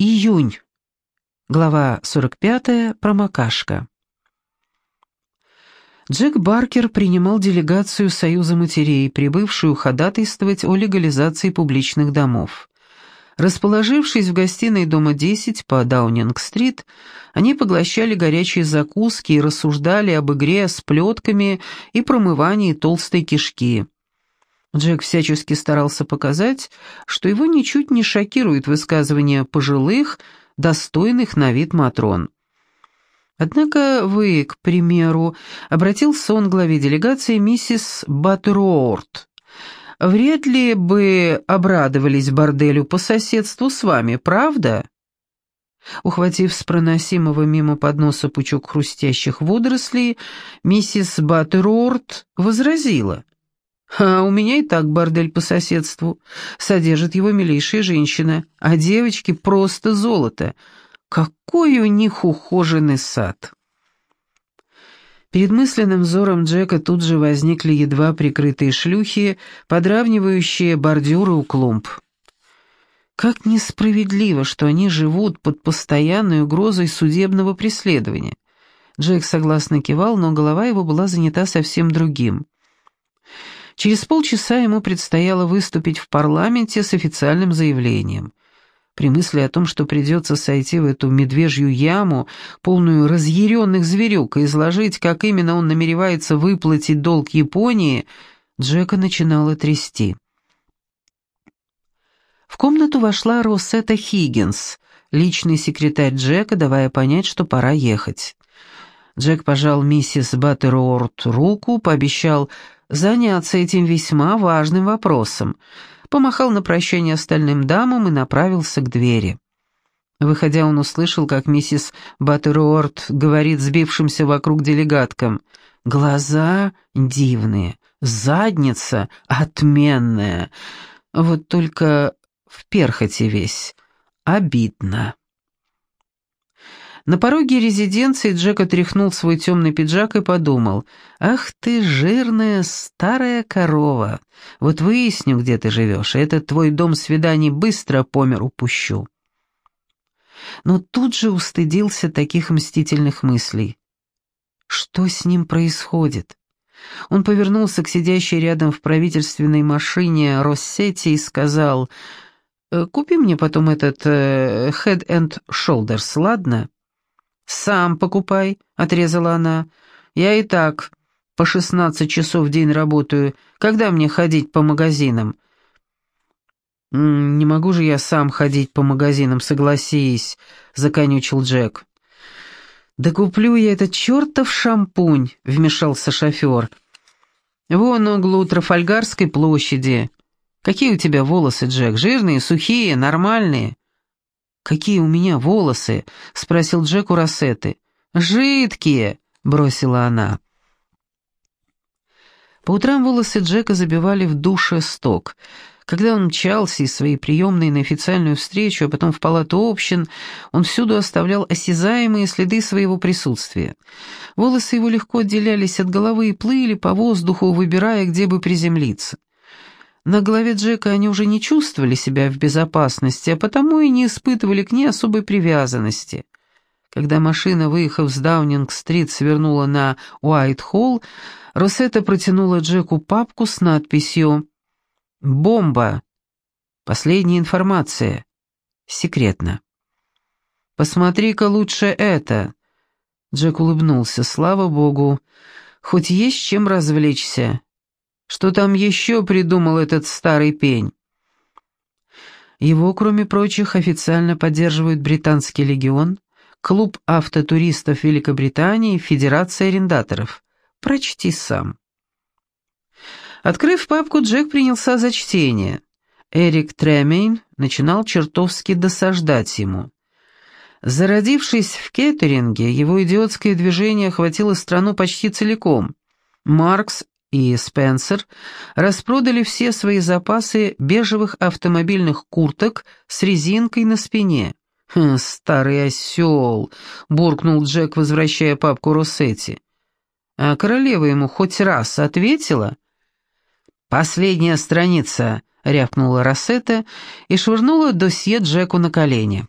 Июнь. Глава 45. Промокашка. Джек Баркер принимал делегацию Союза матерей, прибывшую ходатайствовать о легализации публичных домов. Расположившись в гостиной дома 10 по Даунинг-стрит, они поглощали горячие закуски и рассуждали об игре с плетками и промывании толстой кишки. Джек всячески старался показать, что его ничуть не шокирует высказывания пожилых, достойных на вид Матрон. Однако вы, к примеру, обратился он к главе делегации миссис Баттеруорт. Вряд ли бы обрадовались борделю по соседству с вами, правда? Ухватив с проносимого мимо подноса пучок хрустящих водорослей, миссис Баттеруорт возразила. А у меня и так бордель по соседству. Содержит его милейшая женщина, а девочки просто золото. Какой у них ухоженный сад!» Перед мысленным взором Джека тут же возникли едва прикрытые шлюхи, подравнивающие бордюры у клумб. Как несправедливо, что они живут под постоянной угрозой судебного преследования. Джек согласно кивал, но голова его была занята совсем другим. Через полчаса ему предстояло выступить в парламенте с официальным заявлением. При мысли о том, что придется сойти в эту медвежью яму, полную разъяренных зверюк, и изложить, как именно он намеревается выплатить долг Японии, Джека начинало трясти. В комнату вошла Росетта Хиггинс, личный секретарь Джека, давая понять, что пора ехать. Джек пожал миссис Баттеруорт руку, пообещал заняться этим весьма важным вопросом, помахал на прощание остальным дамам и направился к двери. Выходя, он услышал, как миссис Баттеруорт говорит сбившимся вокруг делегаткам, «Глаза дивные, задница отменная, вот только в перхоти весь. Обидно». На пороге резиденции Джек отряхнул свой темный пиджак и подумал, «Ах ты, жирная старая корова! Вот выясню, где ты живешь, и этот твой дом свиданий быстро по миру пущу». Но тут же устыдился таких мстительных мыслей. Что с ним происходит? Он повернулся к сидящей рядом в правительственной машине Россетти и сказал, «Э, «Купи мне потом этот э, Head and Shoulders, ладно?» «Сам покупай», — отрезала она. «Я и так по шестнадцать часов в день работаю. Когда мне ходить по магазинам?» «Не могу же я сам ходить по магазинам, согласись», — законючил Джек. «Да куплю я этот чертов шампунь», — вмешался шофер. «Вон на углу Трафальгарской площади. Какие у тебя волосы, Джек? Жирные, сухие, нормальные?» «Какие у меня волосы?» — спросил Джек у Рассеты. «Жидкие!» — бросила она. По утрам волосы Джека забивали в душе сток. Когда он мчался из своей приемной на официальную встречу, а потом в палату общин, он всюду оставлял осязаемые следы своего присутствия. Волосы его легко отделялись от головы и плыли по воздуху, выбирая, где бы приземлиться. На голове Джека они уже не чувствовали себя в безопасности, а потому и не испытывали к ней особой привязанности. Когда машина, выехав с Даунинг-стрит, свернула на Уайт-Холл, Росетта протянула Джеку папку с надписью «Бомба. Последняя информация. Секретно». «Посмотри-ка лучше это». Джек улыбнулся. «Слава богу, хоть есть чем развлечься. Что там еще придумал этот старый пень? Его, кроме прочих, официально поддерживают Британский легион, Клуб автотуристов Великобритании Федерация арендаторов. Прочти сам. Открыв папку, Джек принялся за чтение. Эрик Тремейн начинал чертовски досаждать ему. Зародившись в кеттеринге, его идиотское движение охватило страну почти целиком. Маркс и Спенсер распродали все свои запасы бежевых автомобильных курток с резинкой на спине. «Хм, «Старый осел!» — буркнул Джек, возвращая папку Россетти. «А королева ему хоть раз ответила?» «Последняя страница», — рявкнула Рассета и швырнула досье Джеку на колени.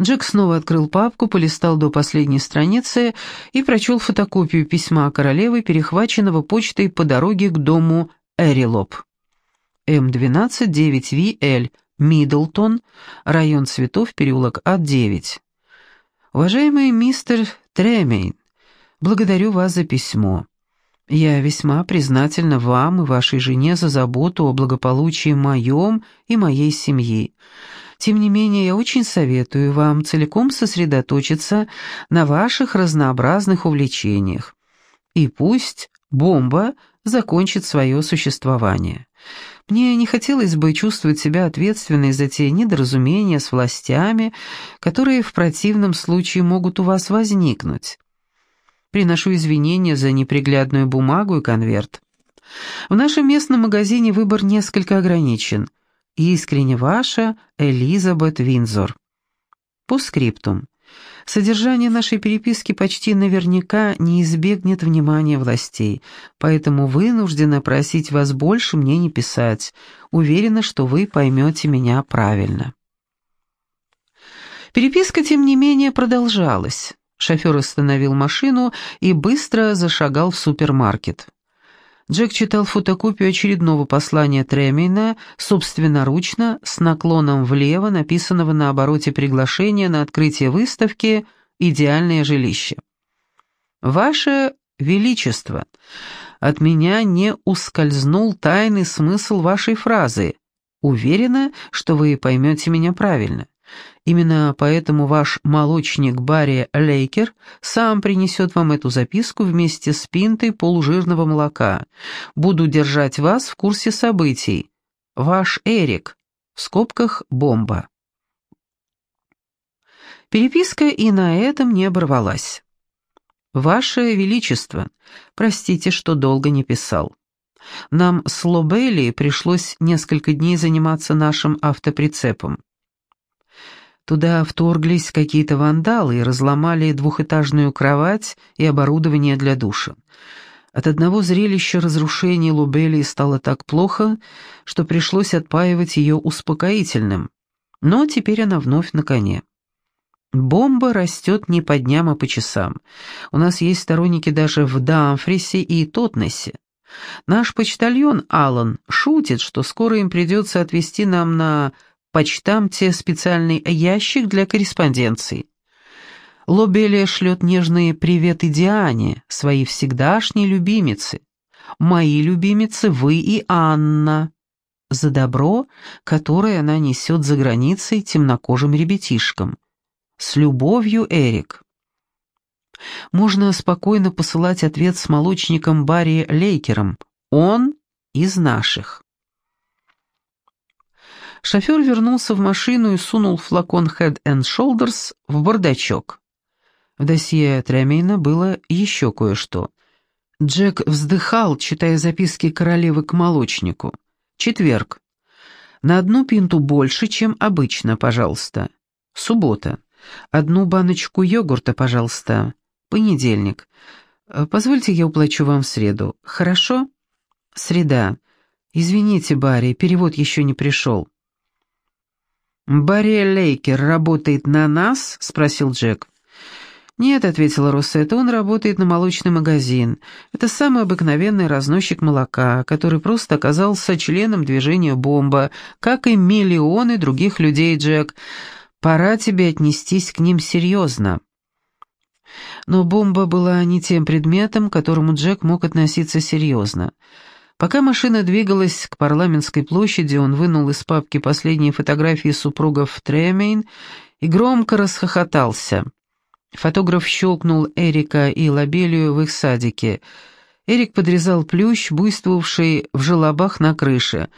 Джек снова открыл папку, полистал до последней страницы и прочел фотокопию письма королевы, перехваченного почтой по дороге к дому Эрилоп. М12 9VL, Миддлтон, район Цветов, переулок А9. Уважаемый мистер Тремейн, благодарю вас за письмо. Я весьма признательна вам и вашей жене за заботу о благополучии моем и моей семьи. Тем не менее, я очень советую вам целиком сосредоточиться на ваших разнообразных увлечениях. И пусть бомба закончит свое существование. Мне не хотелось бы чувствовать себя ответственной за те недоразумения с властями, которые в противном случае могут у вас возникнуть. Приношу извинения за неприглядную бумагу и конверт. В нашем местном магазине выбор несколько ограничен. Искренне ваша Элизабет Винзор. По скриптум. Содержание нашей переписки почти наверняка не избегнет внимания властей, поэтому вынуждена просить вас больше мне не писать. Уверена, что вы поймете меня правильно. Переписка, тем не менее, продолжалась. Шофер остановил машину и быстро зашагал в супермаркет. Джек читал фотокопию очередного послания Тремейна, собственноручно, с наклоном влево, написанного на обороте приглашения на открытие выставки «Идеальное жилище». «Ваше Величество, от меня не ускользнул тайный смысл вашей фразы. Уверена, что вы поймете меня правильно. Именно поэтому ваш молочник Барри Лейкер сам принесет вам эту записку вместе с пинтой полужирного молока. Буду держать вас в курсе событий. Ваш Эрик. В скобках бомба. Переписка и на этом не оборвалась. «Ваше Величество, простите, что долго не писал. Нам с Лобелли пришлось несколько дней заниматься нашим автоприцепом. Туда вторглись какие-то вандалы и разломали двухэтажную кровать и оборудование для душа. От одного зрелища разрушения Лубелии стало так плохо, что пришлось отпаивать ее успокоительным. Но теперь она вновь на коне. Бомба растет не по дням, а по часам. У нас есть сторонники даже в Дамфрисе и Тотнесе. Наш почтальон Аллан шутит, что скоро им придется отвезти нам на почтамте специальный ящик для корреспонденции. Лобелия шлет нежные приветы Диане, своей всегдашней любимице. Мои любимицы вы и Анна. За добро, которое она несет за границей темнокожим ребятишкам. С любовью, Эрик. Можно спокойно посылать ответ с молочником Барри Лейкером. Он из наших. Шофер вернулся в машину и сунул флакон Head and Shoulders в бардачок. В досье Тремейна было еще кое-что. Джек вздыхал, читая записки королевы к молочнику. Четверг. На одну пинту больше, чем обычно, пожалуйста. Суббота. Одну баночку йогурта, пожалуйста. Понедельник. Позвольте, я уплачу вам в среду. Хорошо? Среда. Извините, Барри, перевод еще не пришел. «Барри Лейкер работает на нас?» — спросил Джек. «Нет», — ответила Росетта, — «он работает на молочный магазин. Это самый обыкновенный разносчик молока, который просто оказался членом движения «Бомба», как и миллионы других людей, Джек. Пора тебе отнестись к ним серьезно». Но бомба была не тем предметом, к которому Джек мог относиться серьезно. Пока машина двигалась к парламентской площади, он вынул из папки последние фотографии супругов Тремейн и громко расхохотался. Фотограф щелкнул Эрика и Лабелию в их садике. Эрик подрезал плющ, буйствовавший в желобах на крыше.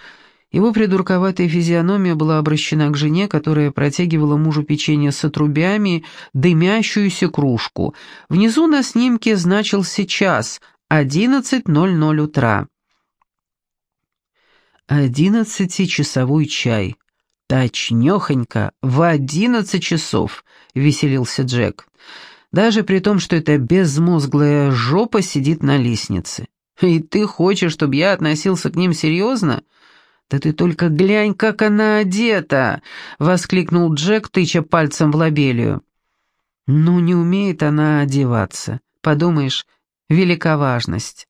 Его придурковатая физиономия была обращена к жене, которая протягивала мужу печенье с отрубями, дымящуюся кружку. Внизу на снимке значился час, 11.00 утра. «Одиннадцатичасовой чай. Точнёхонько, в одиннадцать часов», — веселился Джек. «Даже при том, что эта безмозглая жопа сидит на лестнице. И ты хочешь, чтобы я относился к ним серьезно? «Да ты только глянь, как она одета!» — воскликнул Джек, тыча пальцем в лобелию. «Ну, не умеет она одеваться. Подумаешь, велика важность».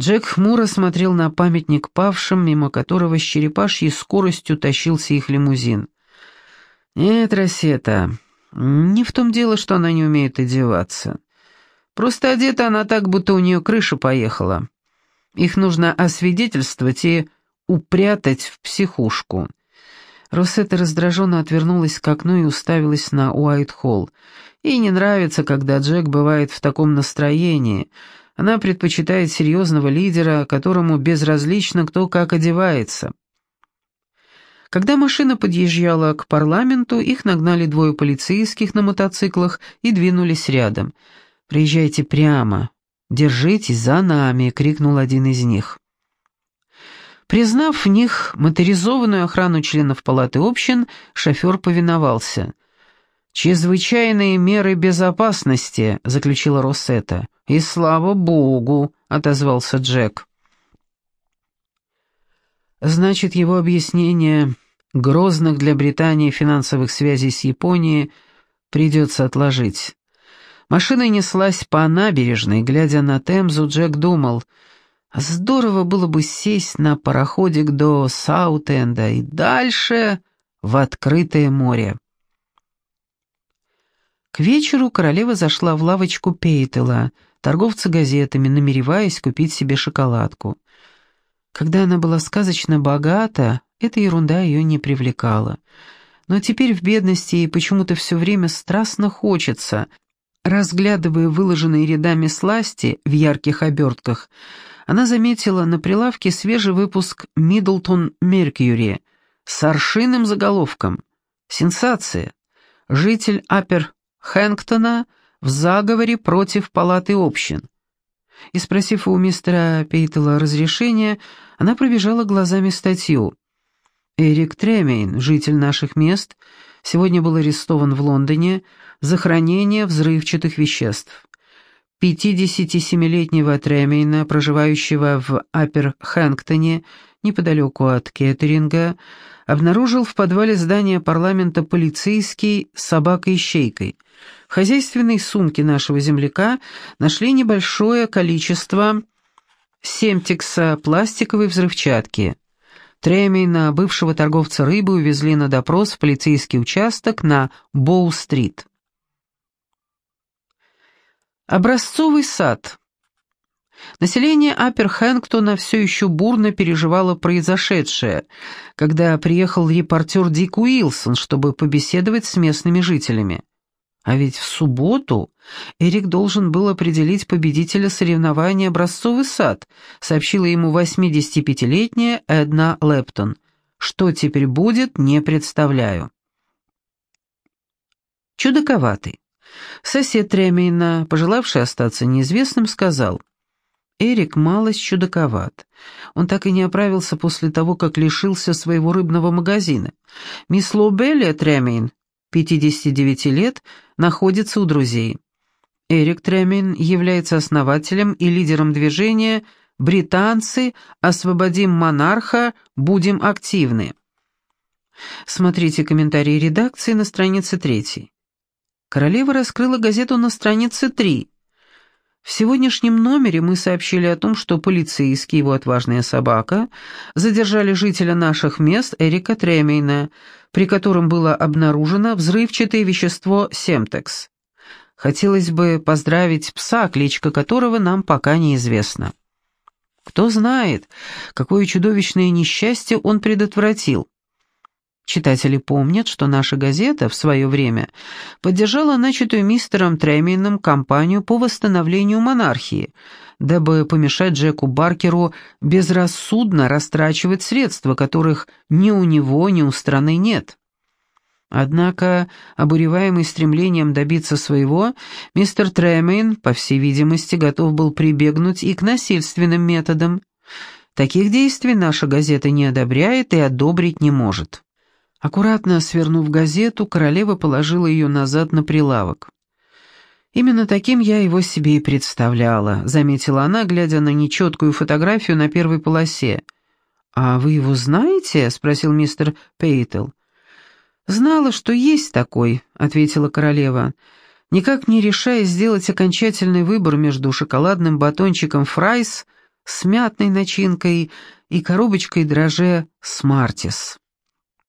Джек хмуро смотрел на памятник павшим, мимо которого с черепашьей скоростью тащился их лимузин. «Нет, Рассета, не в том дело, что она не умеет одеваться. Просто одета она так, будто у нее крыша поехала. Их нужно освидетельствовать и упрятать в психушку». Росетта раздраженно отвернулась к окну и уставилась на Уайт-Холл. Ей не нравится, когда Джек бывает в таком настроении — она предпочитает серьезного лидера, которому безразлично, кто как одевается. Когда машина подъезжала к парламенту, их нагнали двое полицейских на мотоциклах и двинулись рядом. «Приезжайте прямо. Держитесь за нами!» — крикнул один из них. Признав в них моторизованную охрану членов палаты общин, шофер повиновался. «Чрезвычайные меры безопасности», — заключила Россета. «И слава богу», — отозвался Джек. Значит, его объяснение грозных для Британии финансовых связей с Японией придется отложить. Машина неслась по набережной, глядя на Темзу, Джек думал, здорово было бы сесть на пароходик до Саутенда и дальше в открытое море. К вечеру королева зашла в лавочку Пейтела — торговца газетами, намереваясь купить себе шоколадку. Когда она была сказочно богата, эта ерунда ее не привлекала. Но теперь в бедности ей почему-то все время страстно хочется. Разглядывая выложенные рядами сласти в ярких обертках, она заметила на прилавке свежий выпуск «Миддлтон Меркьюри» с аршинным заголовком. Сенсация. Житель Апер Хэнктона – в заговоре против палаты общин. И спросив у мистера Пейтела разрешения, она пробежала глазами статью. Эрик Тремейн, житель наших мест, сегодня был арестован в Лондоне за хранение взрывчатых веществ. 57-летнего Тремейна, проживающего в Апер-Хэнктоне, неподалеку от Кеттеринга, обнаружил в подвале здания парламента полицейский с собакой-щейкой – в хозяйственной сумке нашего земляка нашли небольшое количество семтекса пластиковой взрывчатки. Тремейна, бывшего торговца рыбы, увезли на допрос в полицейский участок на Боу-стрит. Образцовый сад. Население Апперхэнктона все еще бурно переживало произошедшее, когда приехал репортер Дик Уилсон, чтобы побеседовать с местными жителями. А ведь в субботу Эрик должен был определить победителя соревнования «Образцовый сад», сообщила ему 85-летняя Эдна Лептон. Что теперь будет, не представляю. Чудаковатый. Сосед Тремейна, пожелавший остаться неизвестным, сказал, «Эрик малость чудаковат. Он так и не оправился после того, как лишился своего рыбного магазина. Мисс Лобелия Тремейн 59 лет, находится у друзей. Эрик Тремин является основателем и лидером движения «Британцы, освободим монарха, будем активны». Смотрите комментарии редакции на странице 3. Королева раскрыла газету на странице 3. В сегодняшнем номере мы сообщили о том, что полицейские, его отважная собака, задержали жителя наших мест Эрика Тремейна, при котором было обнаружено взрывчатое вещество «Семтекс». Хотелось бы поздравить пса, кличка которого нам пока неизвестна. Кто знает, какое чудовищное несчастье он предотвратил. Читатели помнят, что наша газета в свое время поддержала начатую мистером Тремином кампанию по восстановлению монархии, дабы помешать Джеку Баркеру безрассудно растрачивать средства, которых ни у него, ни у страны нет. Однако, обуреваемый стремлением добиться своего, мистер Тремейн, по всей видимости, готов был прибегнуть и к насильственным методам. Таких действий наша газета не одобряет и одобрить не может. Аккуратно свернув газету, королева положила ее назад на прилавок. «Именно таким я его себе и представляла», — заметила она, глядя на нечеткую фотографию на первой полосе. «А вы его знаете?» — спросил мистер Пейтл. «Знала, что есть такой», — ответила королева, никак не решаясь сделать окончательный выбор между шоколадным батончиком «Fry's» с мятной начинкой и коробочкой драже «Smarties».